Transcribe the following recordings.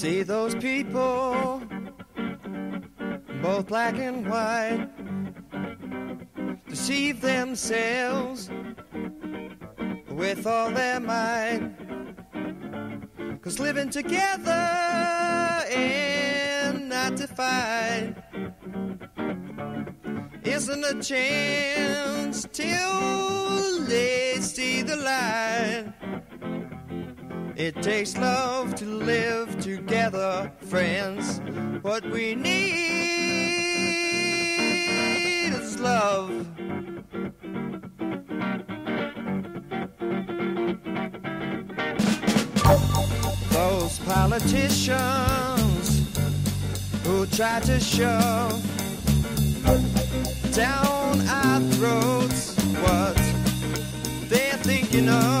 See those people, both black and white, deceive themselves with all their might. Cause living together and not to fight isn't a chance till they see the light. It takes love to live together, friends. What we need is love. Those politicians who try to shove down our throats what they're thinking of.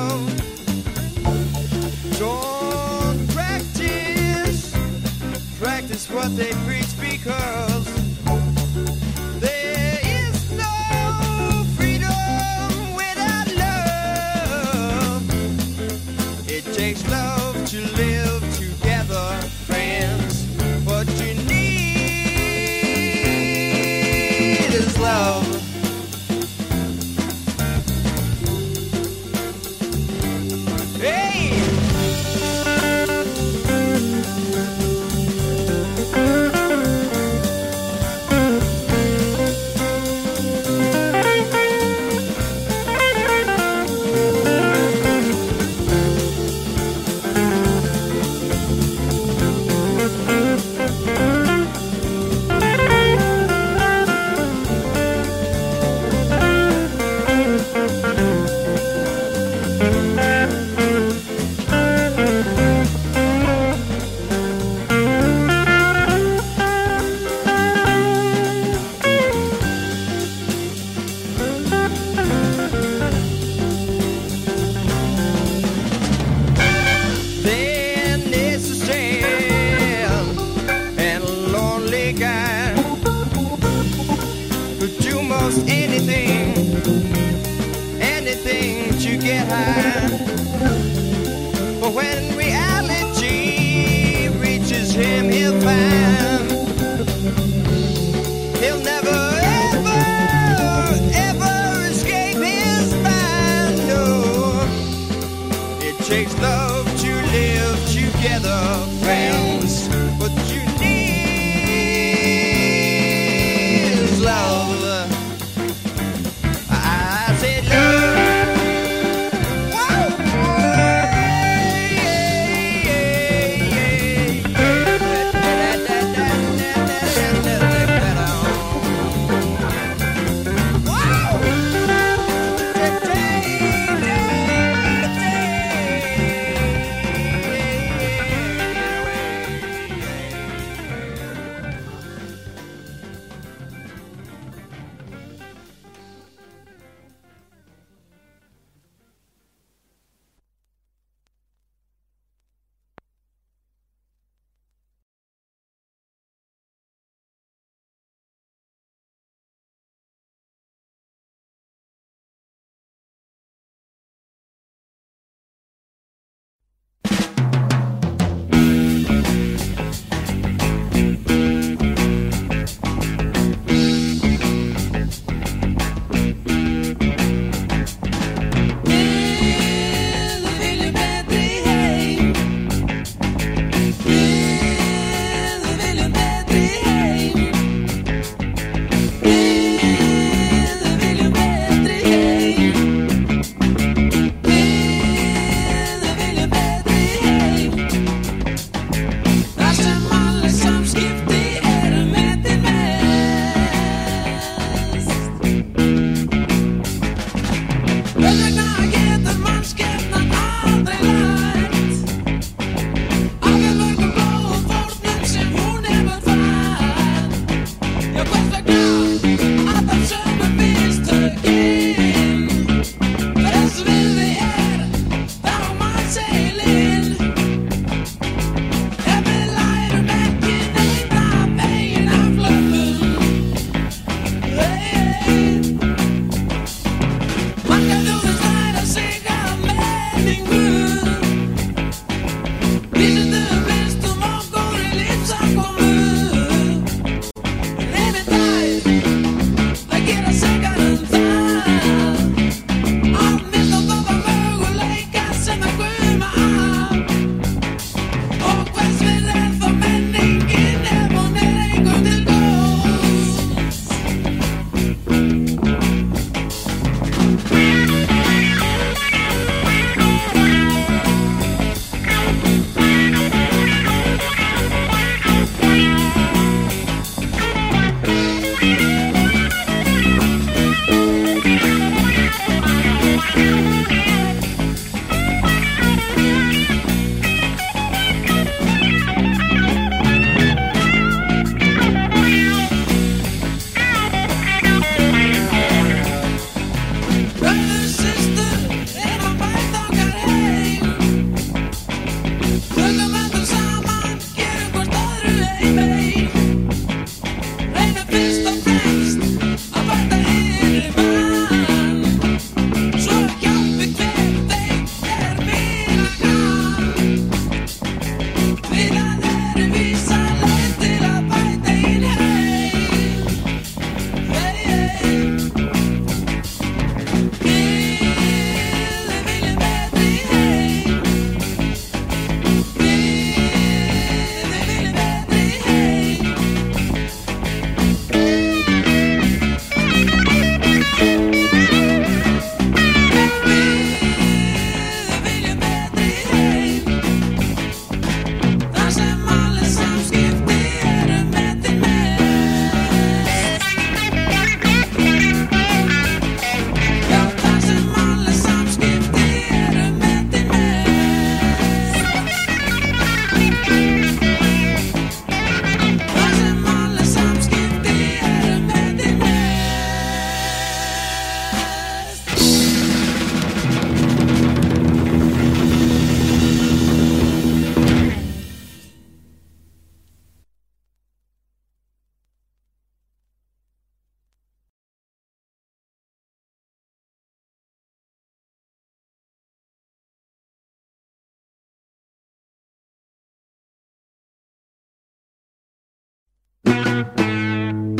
In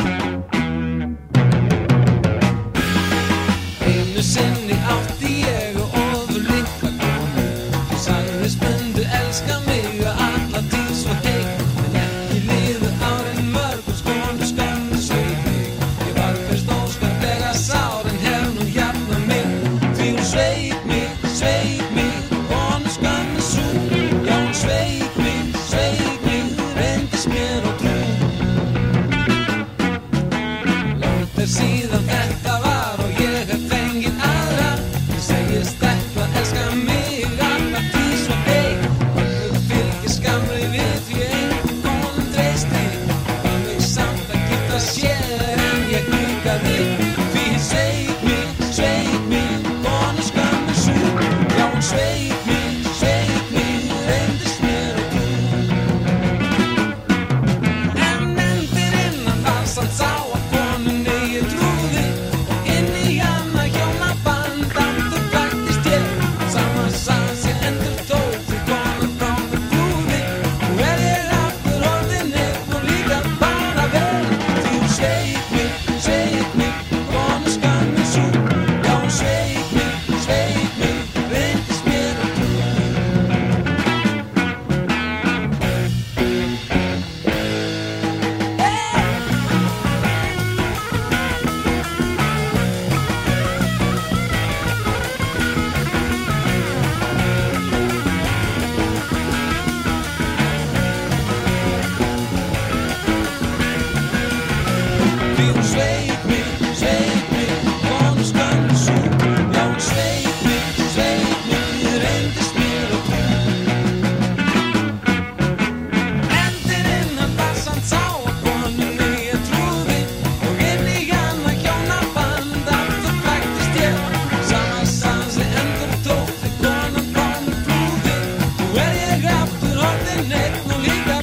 the city. afternoon. Liga, tu no tenés tu liga.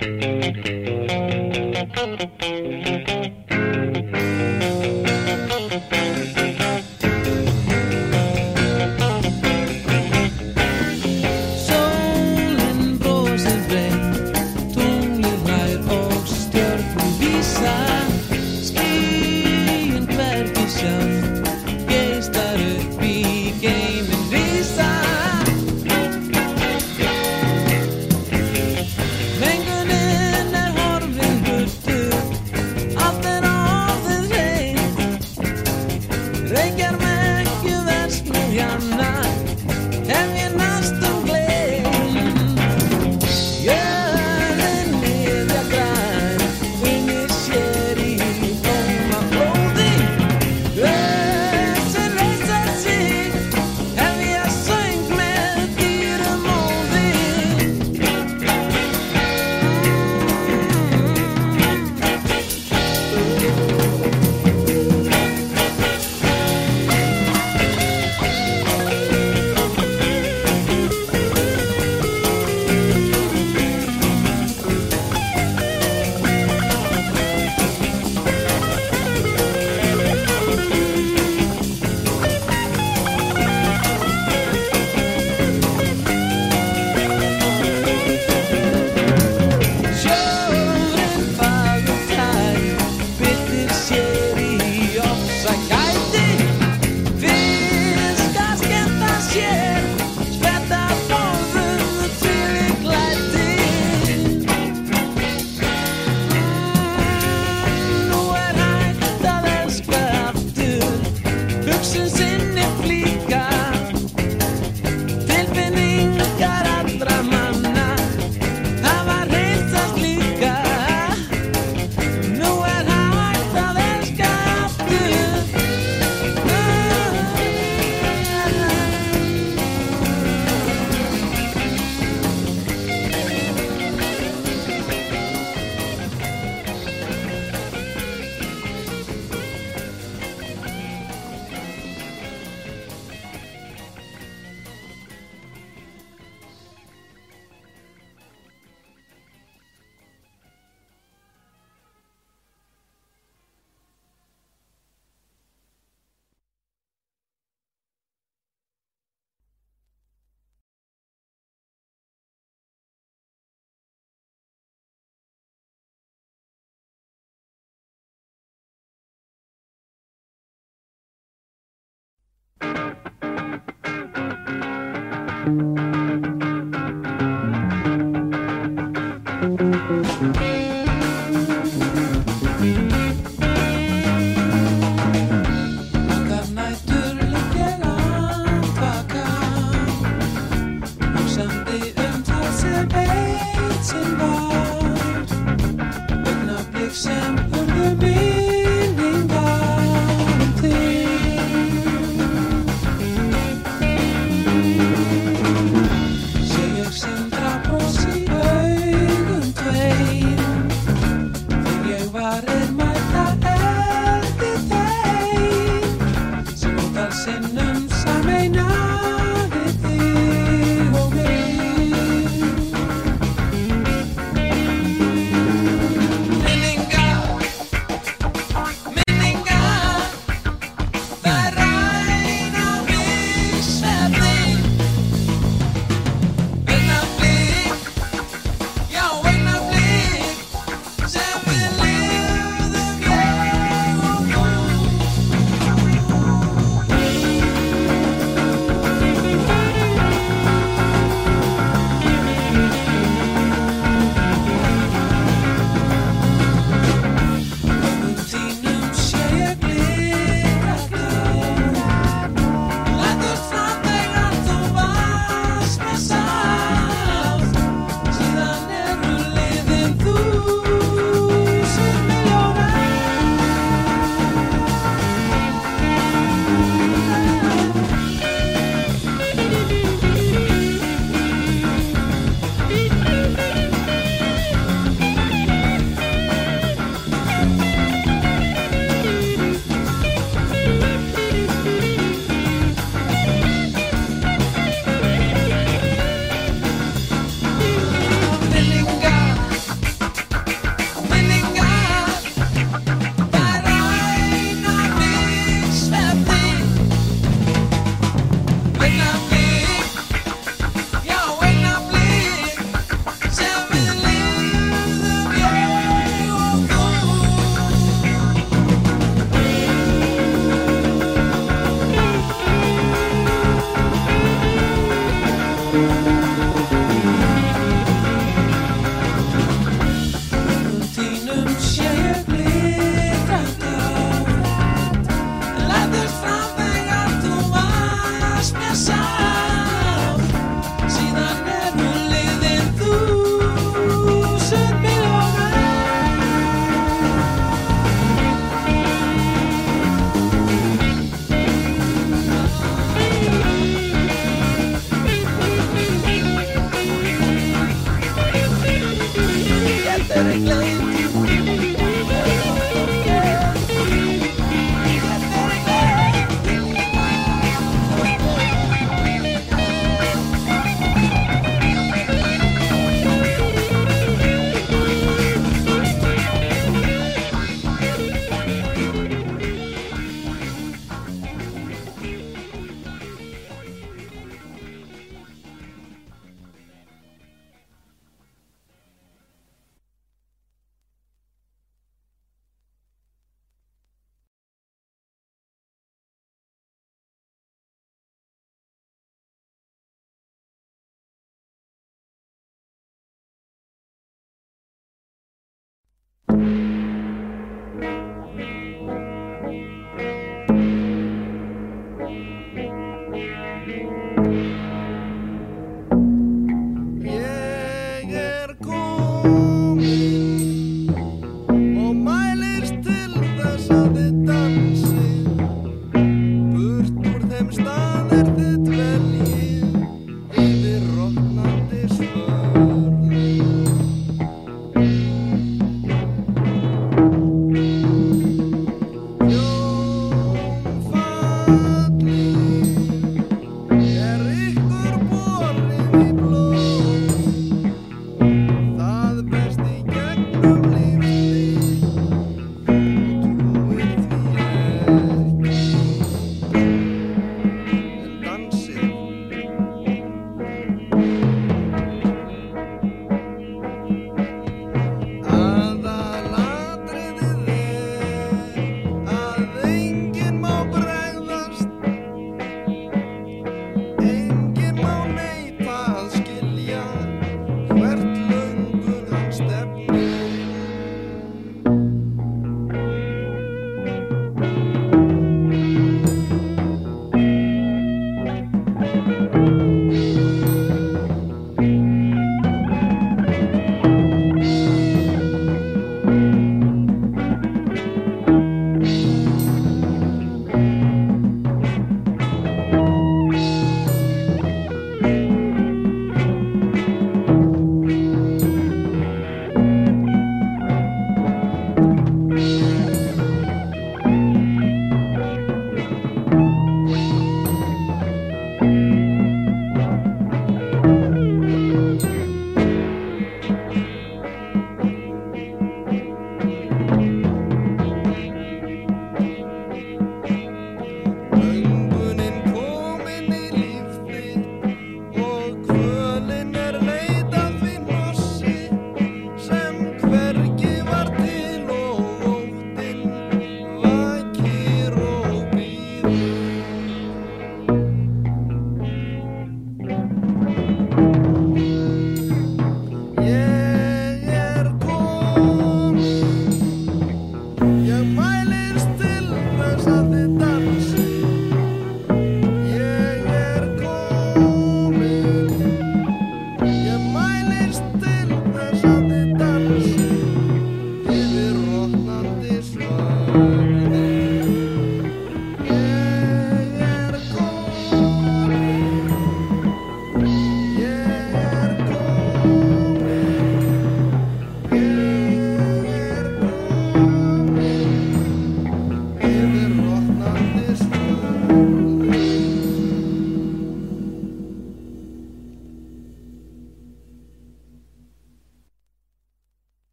Thank you.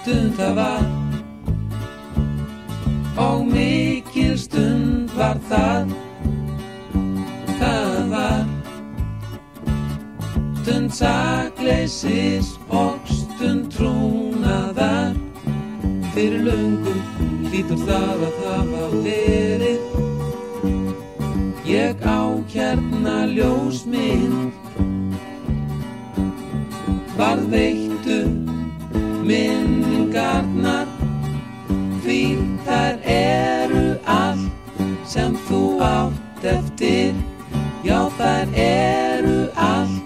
Stund, það var Og mikil stund var það. Það var Stund sakleysis og stund trúnaðar. Fyrir löngum hlýtur það að hafa verið. Ég á hérna ljósmynd. Varð veittu minningarnar Því þær eru allt sem þú átt eftir. Já þær eru allt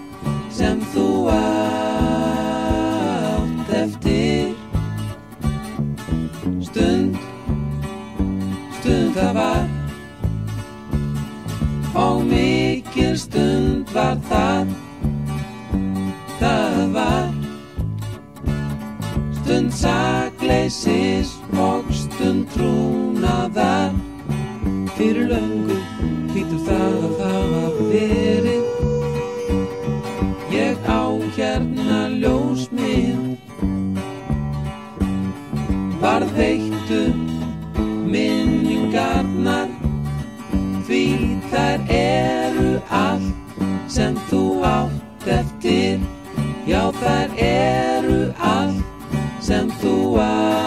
sem þú átt eftir. Stund, stund það var. Og mikil stund var Það trúnaðar Fyrir löngu hlýtur það að hafa verið. Ég á hérna ljósmynd. Varð veittu minningarnar. Því þær eru allt sem þú átt eftir. Já þær eru allt sem þú átt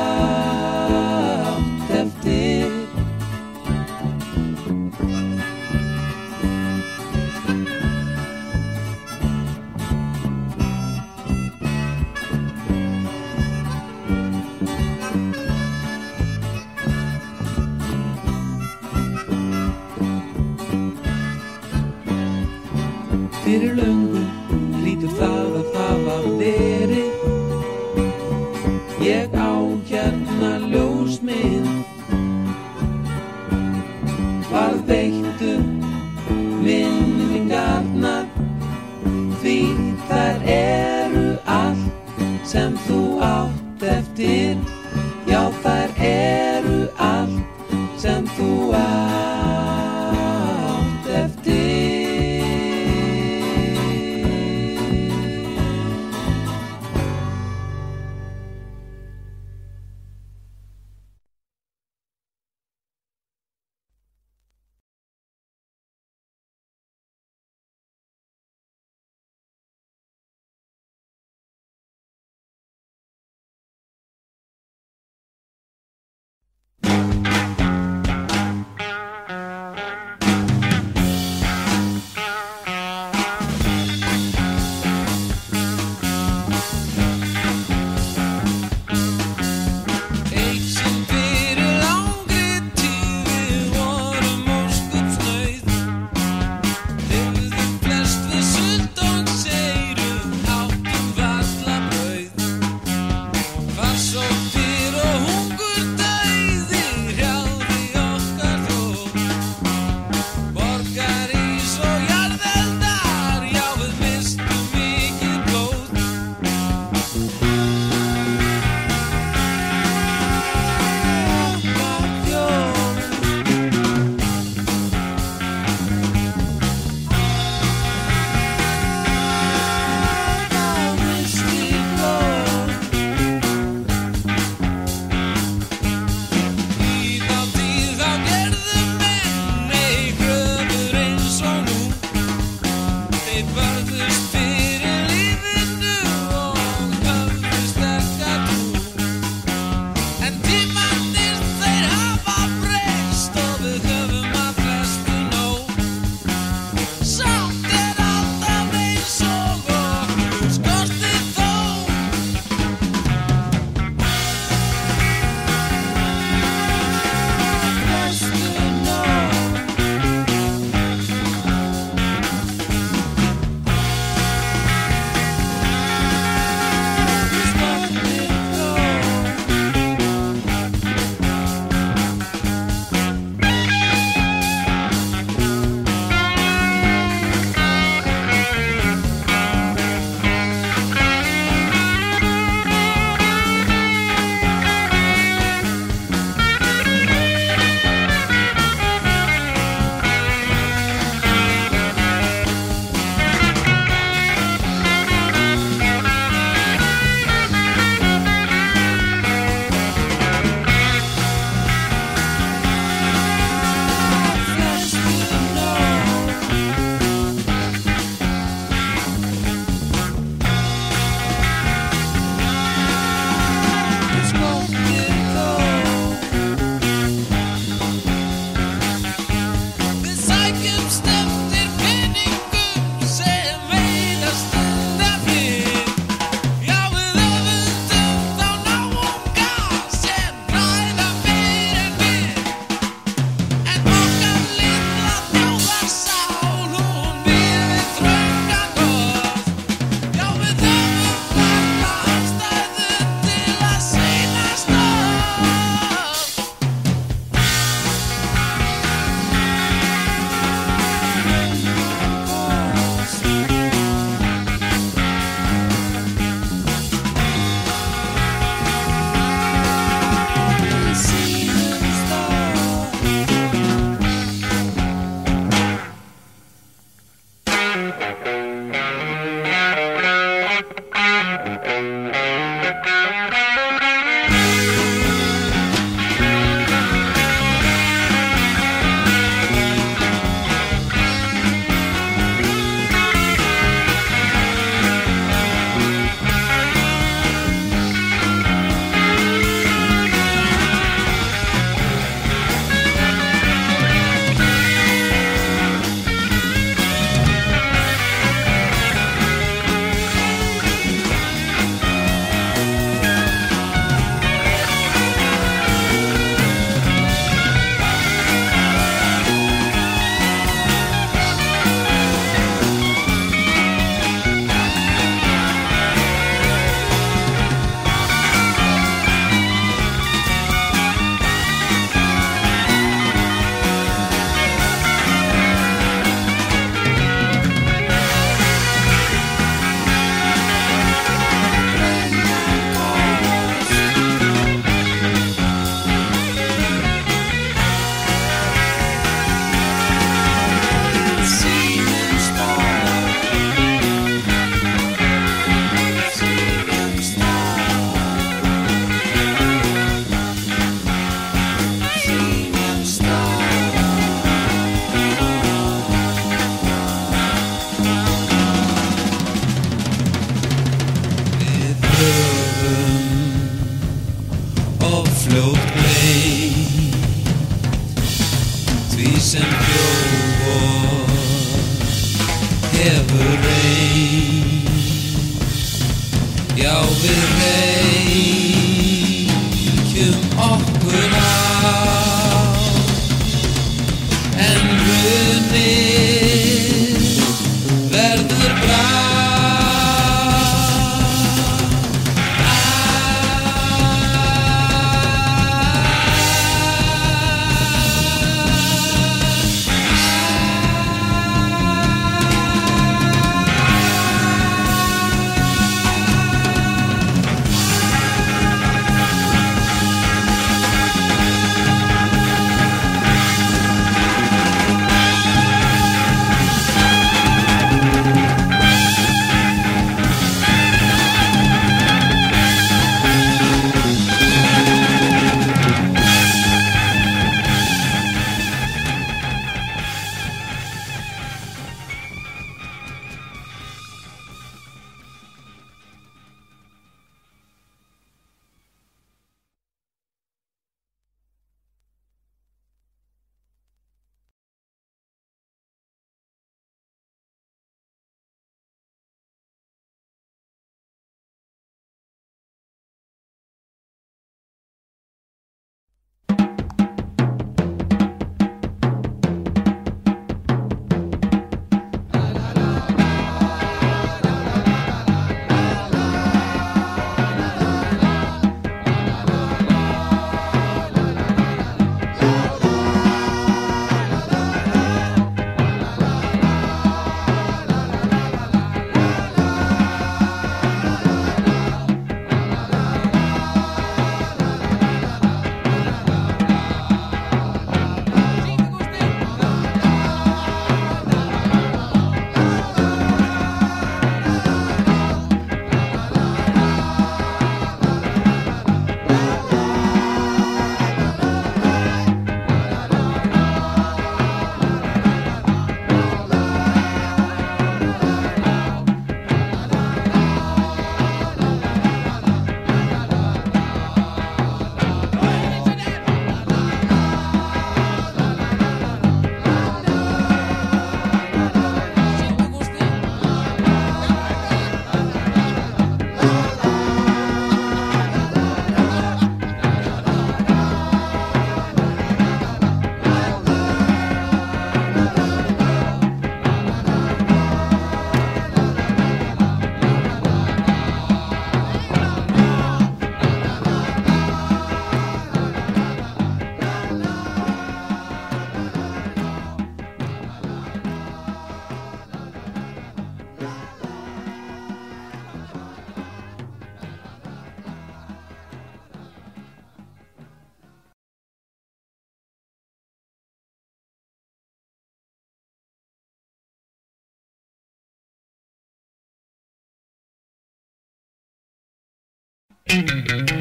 Thank you.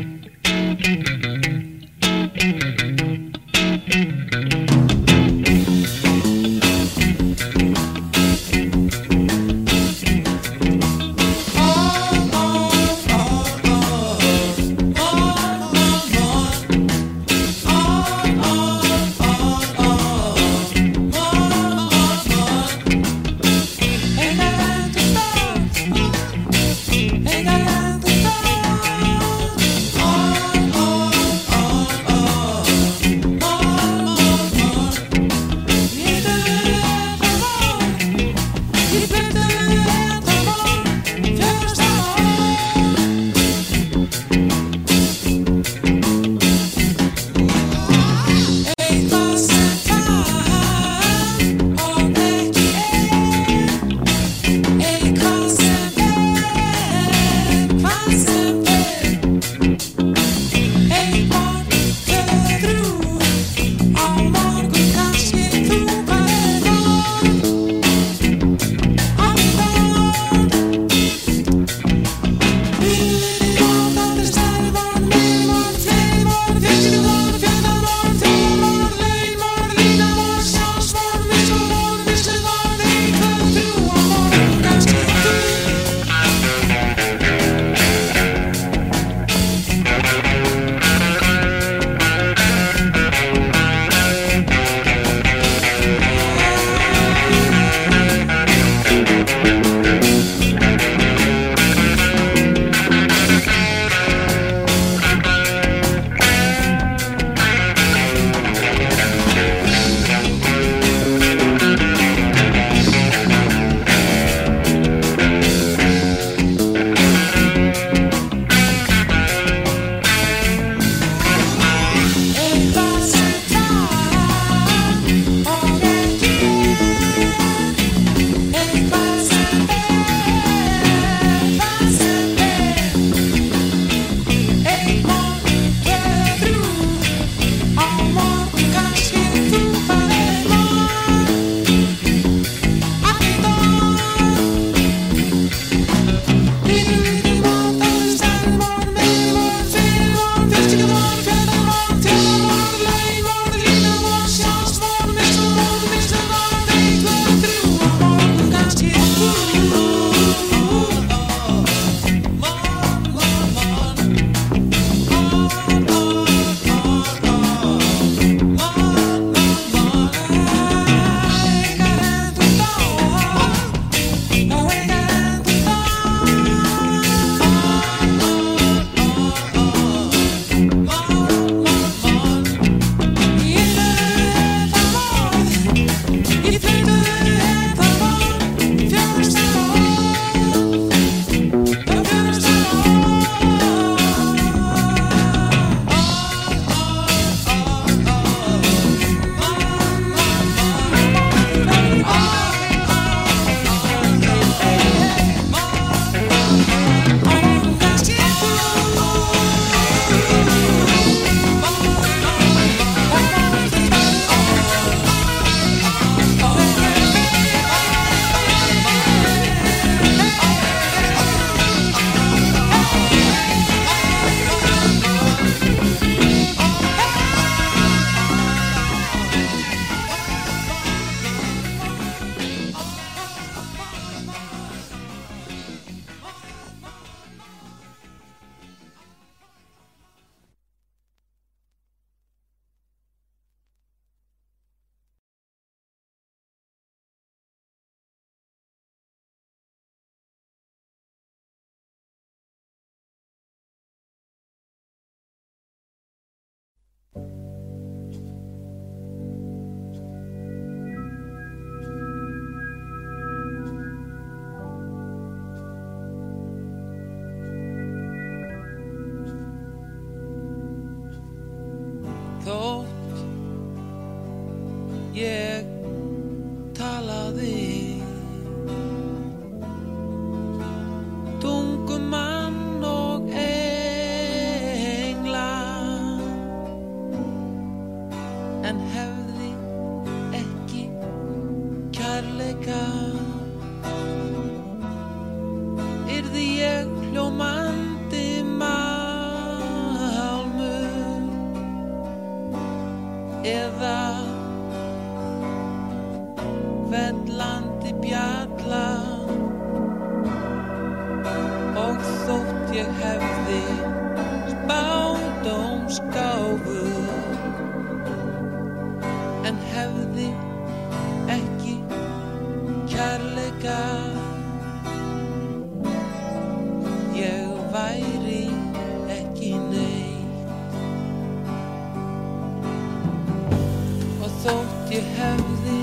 Ég hefði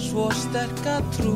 svo sterka trú